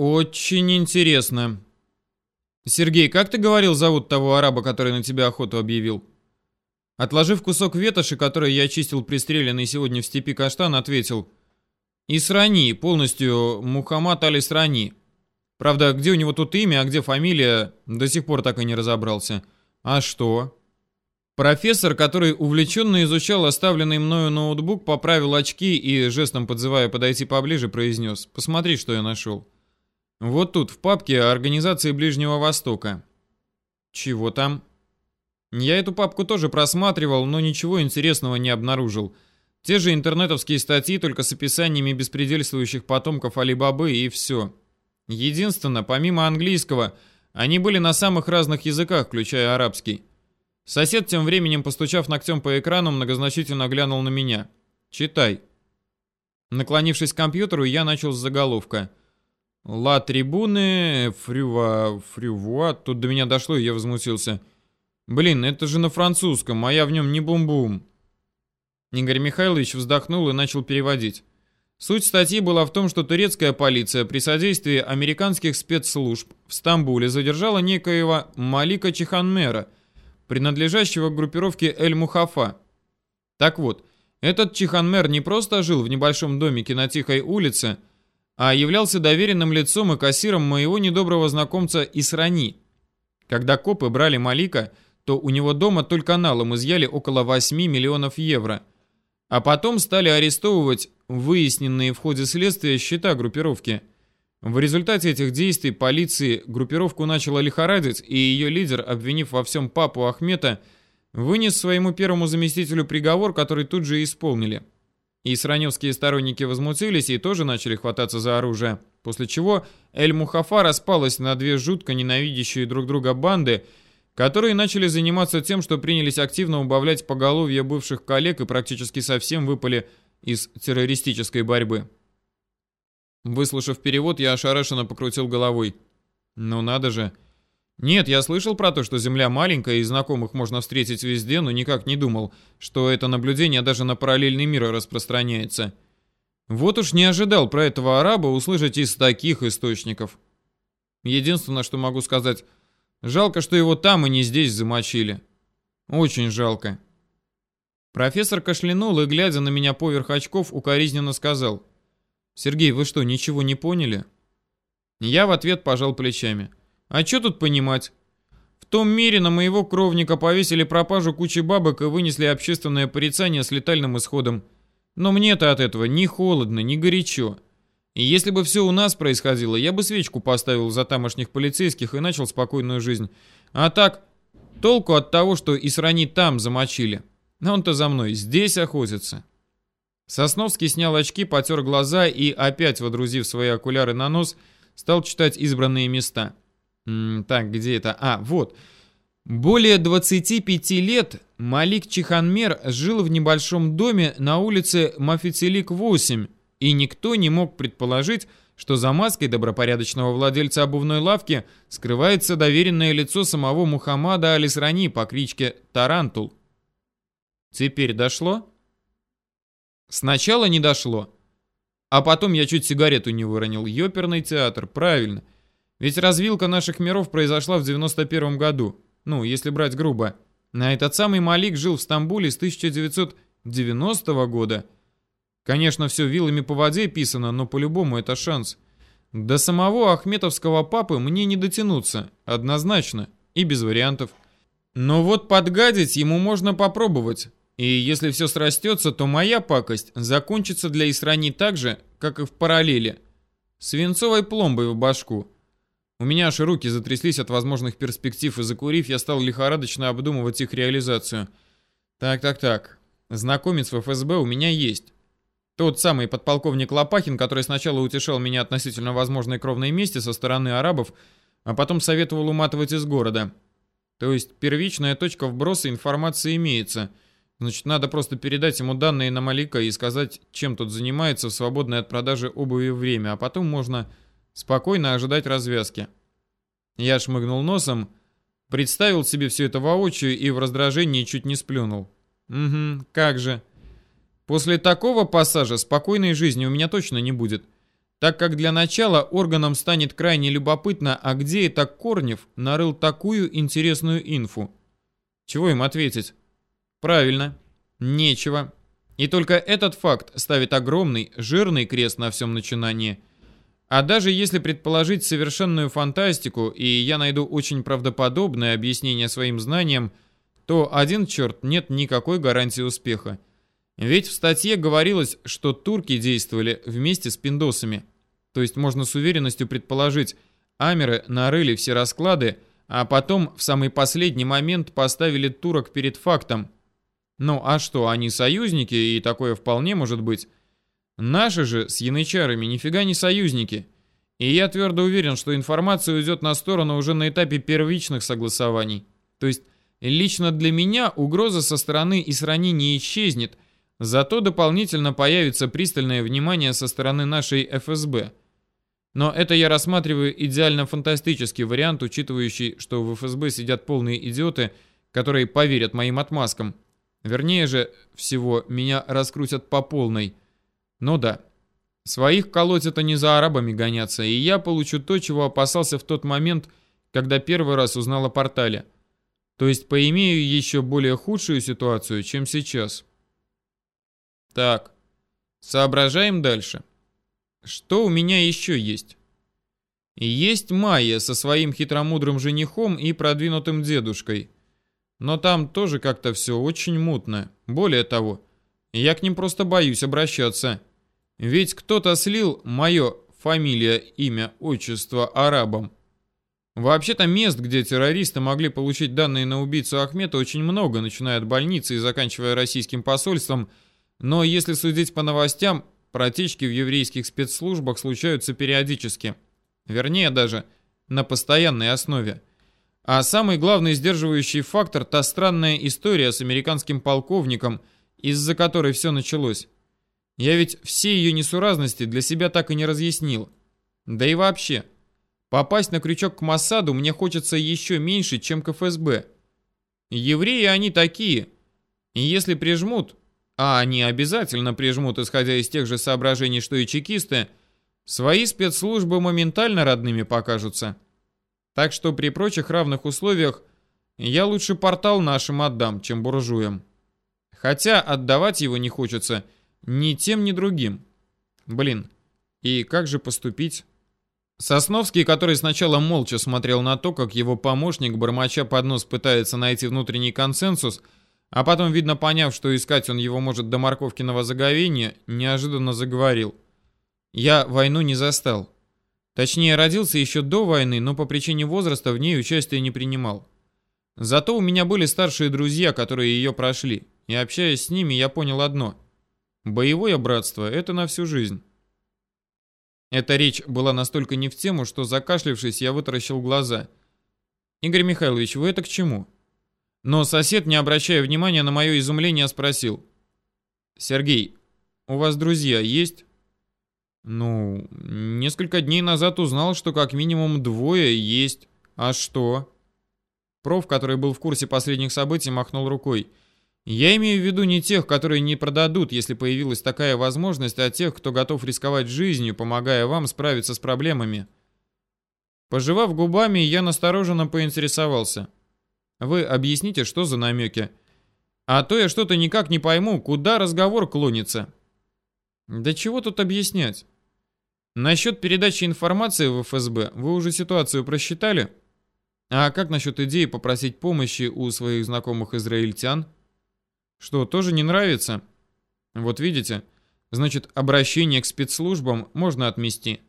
Очень интересно. Сергей, как ты говорил, зовут того араба, который на тебя охоту объявил? Отложив кусок ветоши, который я очистил пристреленный сегодня в степи каштан, ответил. Исрани, полностью Мухаммад Али-Срани. Правда, где у него тут имя, а где фамилия, до сих пор так и не разобрался. А что? Профессор, который увлеченно изучал оставленный мною ноутбук, поправил очки и, жестом подзывая подойти поближе, произнес. «Посмотри, что я нашел». Вот тут, в папке Организации Ближнего Востока. Чего там? Я эту папку тоже просматривал, но ничего интересного не обнаружил. Те же интернетовские статьи, только с описаниями беспредельствующих потомков Алибабы и все. Единственное, помимо английского, они были на самых разных языках, включая арабский. Сосед тем временем, постучав ногтем по экрану, многозначительно глянул на меня. «Читай». Наклонившись к компьютеру, я начал с заголовка. «Ла трибуны, фрюва, фрюва...» Тут до меня дошло, и я возмутился. «Блин, это же на французском, а я в нем не бум-бум». Игорь Михайлович вздохнул и начал переводить. Суть статьи была в том, что турецкая полиция при содействии американских спецслужб в Стамбуле задержала некоего Малика Чиханмера, принадлежащего к группировке Эль-Мухафа. Так вот, этот Чиханмер не просто жил в небольшом домике на Тихой улице, а являлся доверенным лицом и кассиром моего недоброго знакомца Исрани. Когда копы брали Малика, то у него дома только налом изъяли около 8 миллионов евро – а потом стали арестовывать выясненные в ходе следствия счета группировки. В результате этих действий полиции группировку начала лихорадить, и ее лидер, обвинив во всем папу Ахмета, вынес своему первому заместителю приговор, который тут же исполнили. И сраневские сторонники возмутились и тоже начали хвататься за оружие, после чего Эль-Мухафа распалась на две жутко ненавидящие друг друга банды – которые начали заниматься тем, что принялись активно убавлять поголовье бывших коллег и практически совсем выпали из террористической борьбы. Выслушав перевод, я ошарашенно покрутил головой. Ну надо же. Нет, я слышал про то, что Земля маленькая и знакомых можно встретить везде, но никак не думал, что это наблюдение даже на параллельный мир распространяется. Вот уж не ожидал про этого араба услышать из таких источников. Единственное, что могу сказать, Жалко, что его там и не здесь замочили. Очень жалко. Профессор кашлянул и, глядя на меня поверх очков, укоризненно сказал. «Сергей, вы что, ничего не поняли?» Я в ответ пожал плечами. «А что тут понимать? В том мире на моего кровника повесили пропажу кучи бабок и вынесли общественное порицание с летальным исходом. Но мне-то от этого ни холодно, ни горячо. И если бы все у нас происходило, я бы свечку поставил за тамошних полицейских и начал спокойную жизнь. А так, толку от того, что и срани там замочили. Он-то за мной здесь охотится. Сосновский снял очки, потер глаза и, опять водрузив свои окуляры на нос, стал читать избранные места. Так, где это? А, вот. Более 25 лет Малик Чиханмер жил в небольшом доме на улице Мафицелик 8, и никто не мог предположить, что за маской добропорядочного владельца обувной лавки скрывается доверенное лицо самого Мухаммада Алисрани по кличке Тарантул. Теперь дошло? Сначала не дошло. А потом я чуть сигарету не выронил. Ёперный театр, правильно. Ведь развилка наших миров произошла в 91 году. Ну, если брать грубо. На этот самый Малик жил в Стамбуле с 1990 года – Конечно, все вилами по воде писано, но по-любому это шанс. До самого Ахметовского папы мне не дотянуться, однозначно, и без вариантов. Но вот подгадить ему можно попробовать. И если все срастется, то моя пакость закончится для Исрани так же, как и в параллели. Свинцовой пломбой в башку. У меня аж руки затряслись от возможных перспектив, и закурив, я стал лихорадочно обдумывать их реализацию. Так-так-так. Знакомец в ФСБ у меня есть. Тот самый подполковник Лопахин, который сначала утешал меня относительно возможной кровной мести со стороны арабов, а потом советовал уматывать из города. То есть первичная точка вброса информации имеется. Значит, надо просто передать ему данные на Малика и сказать, чем тут занимается в свободное от продажи обуви время, а потом можно спокойно ожидать развязки. Я шмыгнул носом, представил себе все это воочию и в раздражении чуть не сплюнул. Угу, как же. После такого пассажа спокойной жизни у меня точно не будет. так как для начала органам станет крайне любопытно, а где это Корнев нарыл такую интересную инфу. Чего им ответить? Правильно, нечего. И только этот факт ставит огромный, жирный крест на всем начинании. А даже если предположить совершенную фантастику, и я найду очень правдоподобное объяснение своим знаниям, то один черт нет никакой гарантии успеха. Ведь в статье говорилось, что турки действовали вместе с пиндосами. То есть можно с уверенностью предположить, амеры нарыли все расклады, а потом в самый последний момент поставили турок перед фактом. Ну а что, они союзники, и такое вполне может быть. Наши же с янычарами нифига не союзники. И я твердо уверен, что информация уйдет на сторону уже на этапе первичных согласований. То есть лично для меня угроза со стороны Исрани не исчезнет, зато дополнительно появится пристальное внимание со стороны нашей ФСБ. Но это я рассматриваю идеально фантастический вариант, учитывающий, что в ФСБ сидят полные идиоты, которые поверят моим отмазкам. Вернее же всего, меня раскрутят по полной. Ну да, своих колоть это не за арабами гоняться, и я получу то, чего опасался в тот момент, когда первый раз узнал о портале. То есть поимею еще более худшую ситуацию, чем сейчас. Так, соображаем дальше. Что у меня еще есть? Есть Майя со своим хитромудрым женихом и продвинутым дедушкой. Но там тоже как-то все очень мутно. Более того, я к ним просто боюсь обращаться. Ведь кто-то слил мое фамилия, имя, отчество арабам. Вообще-то мест, где террористы могли получить данные на убийцу Ахмета, очень много, начиная от больницы и заканчивая российским посольством. Но если судить по новостям, Протечки в еврейских спецслужбах случаются периодически. Вернее, даже на постоянной основе. А самый главный сдерживающий фактор – та странная история с американским полковником, из-за которой все началось. Я ведь все ее несуразности для себя так и не разъяснил. Да и вообще, попасть на крючок к Моссаду мне хочется еще меньше, чем к ФСБ. Евреи они такие. И если прижмут, а они обязательно прижмут, исходя из тех же соображений, что и чекисты, свои спецслужбы моментально родными покажутся. Так что при прочих равных условиях я лучше портал нашим отдам, чем буржуям. Хотя отдавать его не хочется ни тем, ни другим. Блин, и как же поступить? Сосновский, который сначала молча смотрел на то, как его помощник, бормоча под нос, пытается найти внутренний консенсус – а потом, видно поняв, что искать он его может до морковкиного заговения, неожиданно заговорил. «Я войну не застал. Точнее, родился еще до войны, но по причине возраста в ней участия не принимал. Зато у меня были старшие друзья, которые ее прошли, и общаясь с ними, я понял одно. Боевое братство — это на всю жизнь». Эта речь была настолько не в тему, что, закашлившись, я вытаращил глаза. «Игорь Михайлович, вы это к чему?» Но сосед, не обращая внимания на мое изумление, спросил. «Сергей, у вас друзья есть?» «Ну, несколько дней назад узнал, что как минимум двое есть. А что?» Проф, который был в курсе последних событий, махнул рукой. «Я имею в виду не тех, которые не продадут, если появилась такая возможность, а тех, кто готов рисковать жизнью, помогая вам справиться с проблемами». Пожевав губами, я настороженно поинтересовался. Вы объясните, что за намеки. А то я что-то никак не пойму, куда разговор клонится. Да чего тут объяснять? Насчет передачи информации в ФСБ вы уже ситуацию просчитали? А как насчет идеи попросить помощи у своих знакомых израильтян? Что, тоже не нравится? Вот видите, значит, обращение к спецслужбам можно отмести.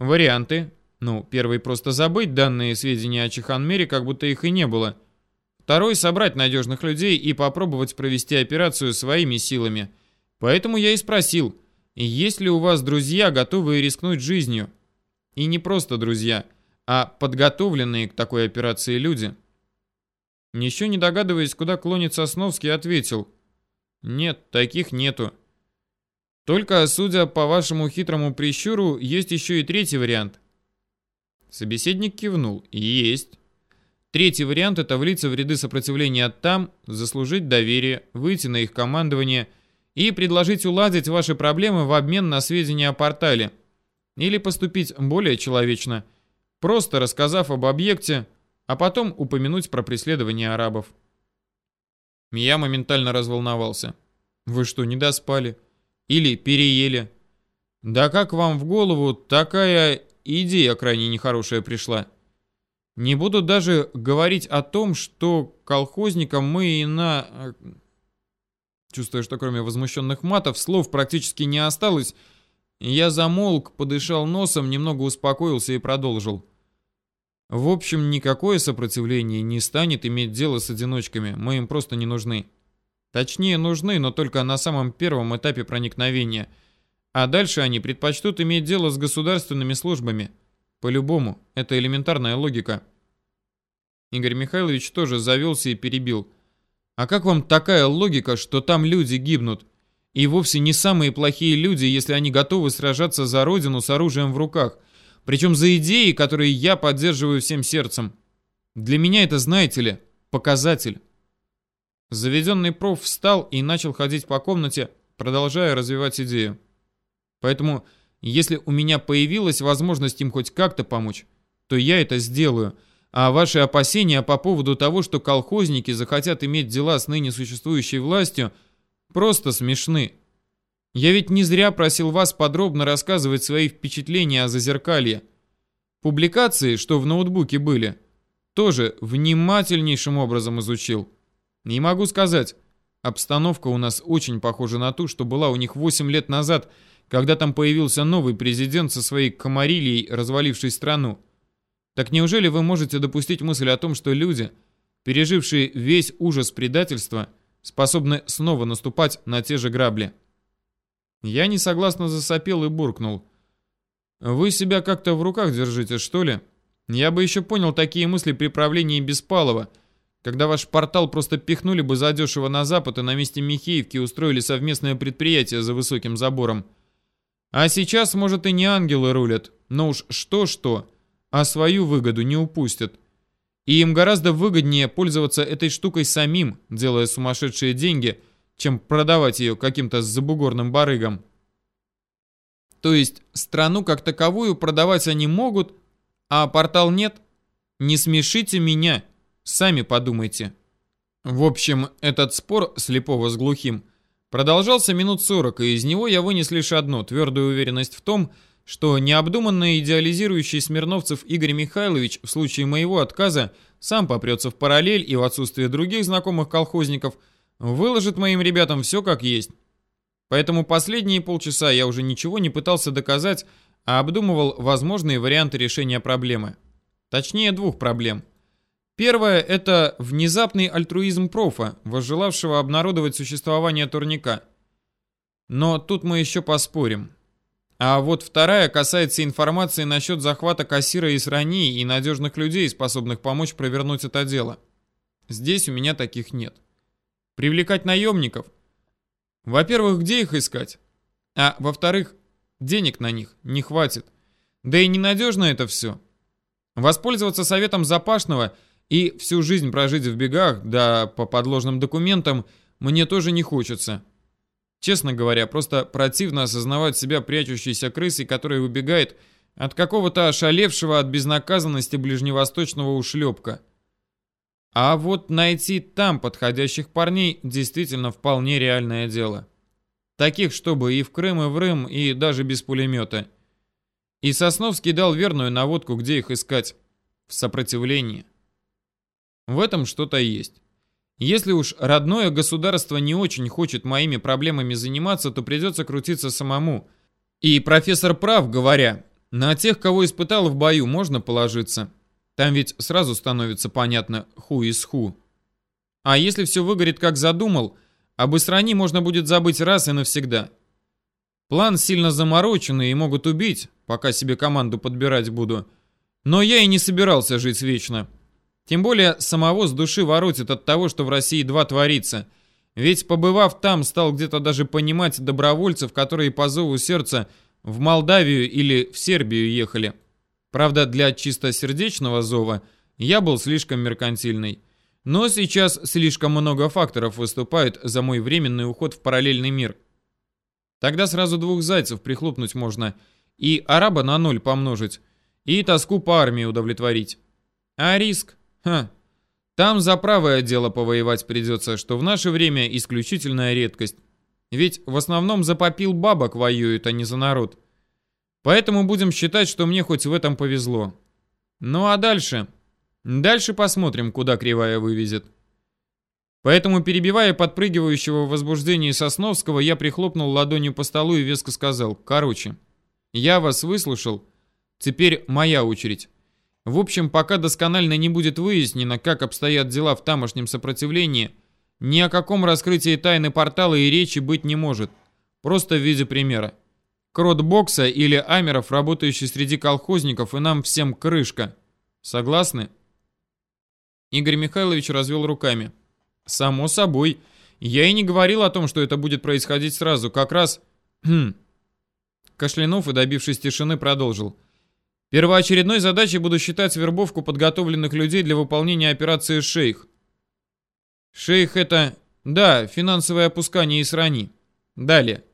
Варианты. Ну, первый просто забыть данные сведения о Чиханмере, как будто их и не было. Второй — собрать надежных людей и попробовать провести операцию своими силами. Поэтому я и спросил, есть ли у вас друзья, готовые рискнуть жизнью? И не просто друзья, а подготовленные к такой операции люди. Еще не догадываясь, куда клонит Сосновский, ответил. Нет, таких нету. Только, судя по вашему хитрому прищуру, есть еще и третий вариант. Собеседник кивнул. Есть. Третий вариант – это влиться в ряды сопротивления там, заслужить доверие, выйти на их командование и предложить уладить ваши проблемы в обмен на сведения о портале. Или поступить более человечно, просто рассказав об объекте, а потом упомянуть про преследование арабов. Я моментально разволновался. Вы что, не доспали? Или переели? Да как вам в голову такая идея крайне нехорошая пришла? Не буду даже говорить о том, что колхозникам мы и на... Э, чувствуя, что кроме возмущенных матов слов практически не осталось, я замолк, подышал носом, немного успокоился и продолжил. В общем, никакое сопротивление не станет иметь дело с одиночками, мы им просто не нужны. Точнее, нужны, но только на самом первом этапе проникновения. А дальше они предпочтут иметь дело с государственными службами. По-любому, это элементарная логика. Игорь Михайлович тоже завелся и перебил. А как вам такая логика, что там люди гибнут? И вовсе не самые плохие люди, если они готовы сражаться за родину с оружием в руках. Причем за идеи, которые я поддерживаю всем сердцем. Для меня это, знаете ли, показатель. Заведенный проф встал и начал ходить по комнате, продолжая развивать идею. Поэтому, если у меня появилась возможность им хоть как-то помочь, то я это сделаю. А ваши опасения по поводу того, что колхозники захотят иметь дела с ныне существующей властью, просто смешны. Я ведь не зря просил вас подробно рассказывать свои впечатления о зазеркалье. Публикации, что в ноутбуке были, тоже внимательнейшим образом изучил. Не могу сказать. Обстановка у нас очень похожа на ту, что была у них 8 лет назад, когда там появился новый президент со своей комарилией, развалившей страну. Так неужели вы можете допустить мысль о том, что люди, пережившие весь ужас предательства, способны снова наступать на те же грабли? Я несогласно засопел и буркнул. Вы себя как-то в руках держите, что ли? Я бы еще понял такие мысли при правлении Беспалова – когда ваш портал просто пихнули бы задешево на запад и на месте Михеевки устроили совместное предприятие за высоким забором. А сейчас, может, и не ангелы рулят, но уж что-что, а свою выгоду не упустят. И им гораздо выгоднее пользоваться этой штукой самим, делая сумасшедшие деньги, чем продавать ее каким-то забугорным барыгам. То есть страну как таковую продавать они могут, а портал нет? Не смешите меня. Сами подумайте. В общем, этот спор слепого с глухим продолжался минут сорок, и из него я вынес лишь одно, твердую уверенность в том, что необдуманно идеализирующий Смирновцев Игорь Михайлович в случае моего отказа сам попрется в параллель и в отсутствие других знакомых колхозников выложит моим ребятам все как есть. Поэтому последние полчаса я уже ничего не пытался доказать, а обдумывал возможные варианты решения проблемы. Точнее, двух проблем – Первое – это внезапный альтруизм профа, возжелавшего обнародовать существование турника. Но тут мы еще поспорим. А вот вторая касается информации насчет захвата кассира из раней и надежных людей, способных помочь провернуть это дело. Здесь у меня таких нет. Привлекать наемников? Во-первых, где их искать? А во-вторых, денег на них не хватит. Да и ненадежно это все. Воспользоваться советом Запашного – и всю жизнь прожить в бегах, да по подложным документам, мне тоже не хочется. Честно говоря, просто противно осознавать себя прячущейся крысой, которая убегает от какого-то ошалевшего от безнаказанности ближневосточного ушлепка. А вот найти там подходящих парней действительно вполне реальное дело. Таких, чтобы и в Крым, и в Рым, и даже без пулемета. И Сосновский дал верную наводку, где их искать. В сопротивлении. В этом что-то есть. Если уж родное государство не очень хочет моими проблемами заниматься, то придется крутиться самому. И профессор прав, говоря, на тех, кого испытал в бою, можно положиться. Там ведь сразу становится понятно, ху из ху. А если все выгорит, как задумал, об Исрани можно будет забыть раз и навсегда. План сильно замороченный и могут убить, пока себе команду подбирать буду. Но я и не собирался жить вечно. Тем более самого с души воротит от того, что в России два творится. Ведь побывав там, стал где-то даже понимать добровольцев, которые по зову сердца в Молдавию или в Сербию ехали. Правда, для чистосердечного зова я был слишком меркантильный. Но сейчас слишком много факторов выступает за мой временный уход в параллельный мир. Тогда сразу двух зайцев прихлопнуть можно и араба на ноль помножить, и тоску по армии удовлетворить. А риск? Ха. Там за правое дело повоевать придется, что в наше время исключительная редкость. Ведь в основном за попил бабок воюют, а не за народ. Поэтому будем считать, что мне хоть в этом повезло. Ну а дальше? Дальше посмотрим, куда кривая вывезет. Поэтому, перебивая подпрыгивающего в возбуждении Сосновского, я прихлопнул ладонью по столу и веско сказал, «Короче, я вас выслушал, теперь моя очередь. В общем, пока досконально не будет выяснено, как обстоят дела в тамошнем сопротивлении, ни о каком раскрытии тайны портала и речи быть не может. Просто в виде примера. Крот Бокса или Амеров, работающий среди колхозников, и нам всем крышка. Согласны?» Игорь Михайлович развел руками. Само собой. Я и не говорил о том, что это будет происходить сразу. Как раз... Хм. Кашлянув и добившись тишины, продолжил. Первоочередной задачей буду считать вербовку подготовленных людей для выполнения операции «Шейх». «Шейх» — это... Да, финансовое опускание и срани. Далее.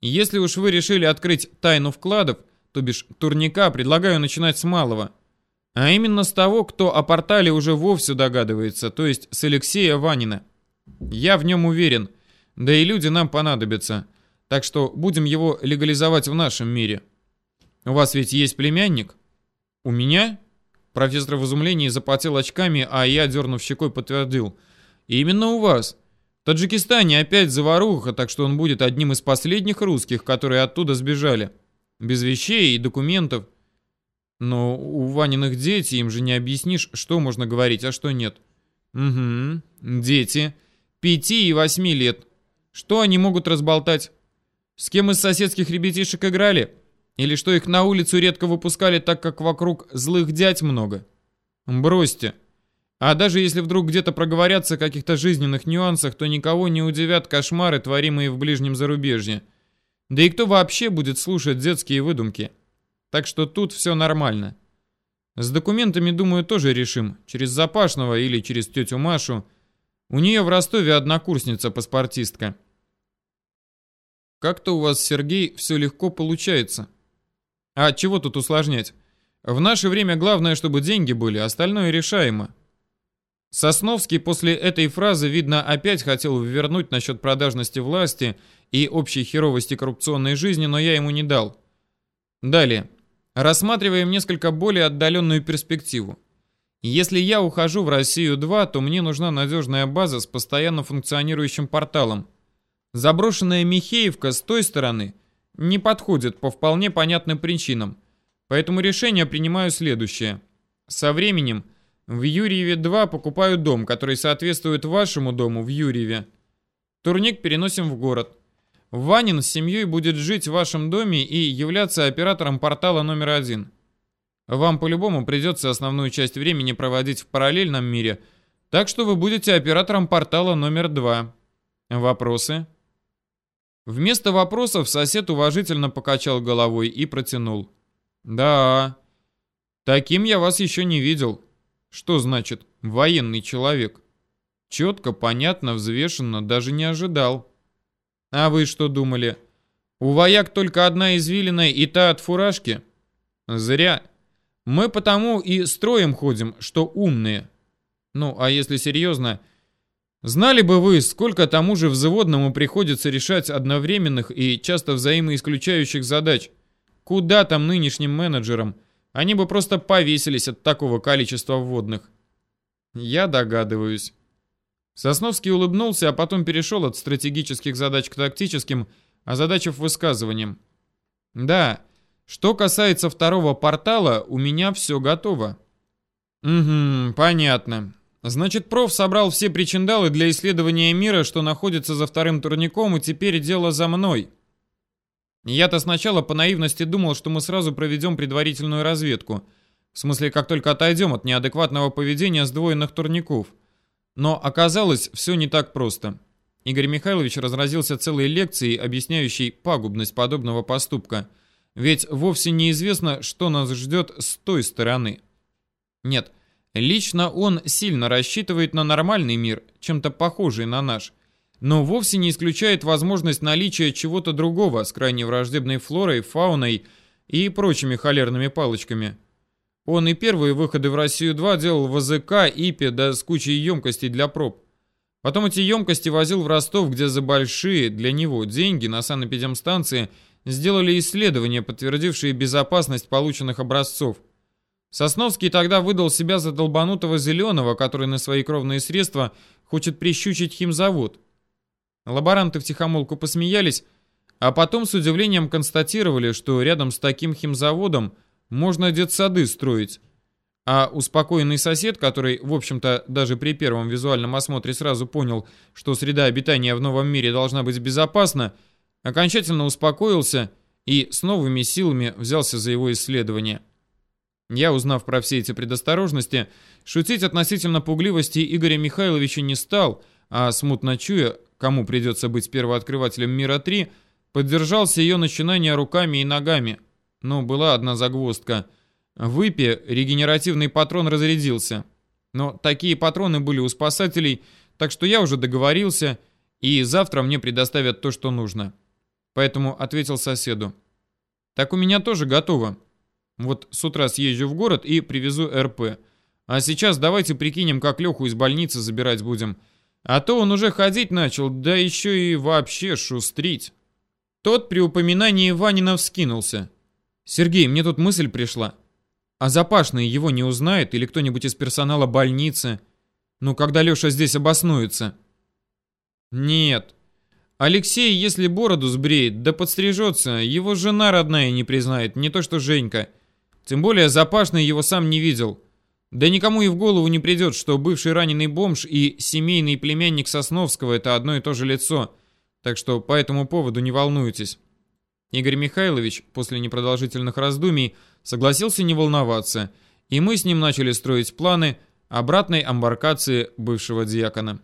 Если уж вы решили открыть тайну вкладов, то бишь турника, предлагаю начинать с малого. А именно с того, кто о портале уже вовсе догадывается, то есть с Алексея Ванина. Я в нем уверен, да и люди нам понадобятся. Так что будем его легализовать в нашем мире. У вас ведь есть племянник? У меня? Профессор в изумлении запотел очками, а я, дернув щекой, подтвердил. Именно у вас. Таджикистане опять заваруха, так что он будет одним из последних русских, которые оттуда сбежали. Без вещей и документов. Но у Ваниных дети, им же не объяснишь, что можно говорить, а что нет. Угу, дети. Пяти и восьми лет. Что они могут разболтать? С кем из соседских ребятишек играли? Или что их на улицу редко выпускали, так как вокруг злых дядь много? Бросьте. А даже если вдруг где-то проговорятся о каких-то жизненных нюансах, то никого не удивят кошмары, творимые в ближнем зарубежье. Да и кто вообще будет слушать детские выдумки? Так что тут все нормально. С документами, думаю, тоже решим. Через Запашного или через тетю Машу. У нее в Ростове однокурсница-паспортистка. Как-то у вас, Сергей, все легко получается. А чего тут усложнять? В наше время главное, чтобы деньги были, остальное решаемо. Сосновский после этой фразы, видно, опять хотел вернуть насчет продажности власти и общей херовости коррупционной жизни, но я ему не дал. Далее. Рассматриваем несколько более отдаленную перспективу. Если я ухожу в Россию-2, то мне нужна надежная база с постоянно функционирующим порталом. Заброшенная Михеевка с той стороны не подходит по вполне понятным причинам. Поэтому решение принимаю следующее. Со временем в Юрьеве-2 покупаю дом, который соответствует вашему дому в Юрьеве. Турник переносим в город. Ванин с семьей будет жить в вашем доме и являться оператором портала номер один. Вам по-любому придется основную часть времени проводить в параллельном мире, так что вы будете оператором портала номер два. Вопросы? Вместо вопросов сосед уважительно покачал головой и протянул. Да, таким я вас еще не видел. Что значит военный человек? Четко, понятно, взвешенно, даже не ожидал. А вы что думали? У вояк только одна извилина и та от фуражки? Зря. Мы потому и строем ходим, что умные. Ну, а если серьезно, знали бы вы, сколько тому же взводному приходится решать одновременных и часто взаимоисключающих задач. Куда там нынешним менеджерам? Они бы просто повесились от такого количества вводных. Я догадываюсь. Сосновский улыбнулся, а потом перешел от стратегических задач к тактическим, озадачив высказыванием. «Да, что касается второго портала, у меня все готово». «Угу, понятно. Значит, проф собрал все причиндалы для исследования мира, что находится за вторым турником, и теперь дело за мной». Я-то сначала по наивности думал, что мы сразу проведем предварительную разведку. В смысле, как только отойдем от неадекватного поведения сдвоенных турников – но оказалось, все не так просто. Игорь Михайлович разразился целой лекцией, объясняющей пагубность подобного поступка. Ведь вовсе неизвестно, что нас ждет с той стороны. Нет, лично он сильно рассчитывает на нормальный мир, чем-то похожий на наш. Но вовсе не исключает возможность наличия чего-то другого с крайне враждебной флорой, фауной, и прочими холерными палочками. Он и первые выходы в Россию-2 делал в АЗК, ИПе, да с кучей емкостей для проб. Потом эти емкости возил в Ростов, где за большие для него деньги на санэпидемстанции сделали исследования, подтвердившие безопасность полученных образцов. Сосновский тогда выдал себя за долбанутого зеленого, который на свои кровные средства хочет прищучить химзавод. Лаборанты втихомолку посмеялись, а потом с удивлением констатировали, что рядом с таким химзаводом – можно детсады строить. А успокоенный сосед, который, в общем-то, даже при первом визуальном осмотре сразу понял, что среда обитания в новом мире должна быть безопасна, окончательно успокоился и с новыми силами взялся за его исследование. Я, узнав про все эти предосторожности, шутить относительно пугливости Игоря Михайловича не стал, а смутно чуя, кому придется быть первооткрывателем Мира-3, поддержался ее начинания руками и ногами – но была одна загвоздка. В ИПе регенеративный патрон разрядился. Но такие патроны были у спасателей, так что я уже договорился, и завтра мне предоставят то, что нужно. Поэтому ответил соседу. Так у меня тоже готово. Вот с утра съезжу в город и привезу РП. А сейчас давайте прикинем, как Леху из больницы забирать будем. А то он уже ходить начал, да еще и вообще шустрить. Тот при упоминании Ванина вскинулся. «Сергей, мне тут мысль пришла. А Запашный его не узнает или кто-нибудь из персонала больницы? Ну, когда Леша здесь обоснуется?» «Нет. Алексей, если бороду сбреет, да подстрижется, его жена родная не признает, не то что Женька. Тем более Запашный его сам не видел. Да никому и в голову не придет, что бывший раненый бомж и семейный племянник Сосновского – это одно и то же лицо. Так что по этому поводу не волнуйтесь». Игорь Михайлович после непродолжительных раздумий согласился не волноваться, и мы с ним начали строить планы обратной амбаркации бывшего диакона.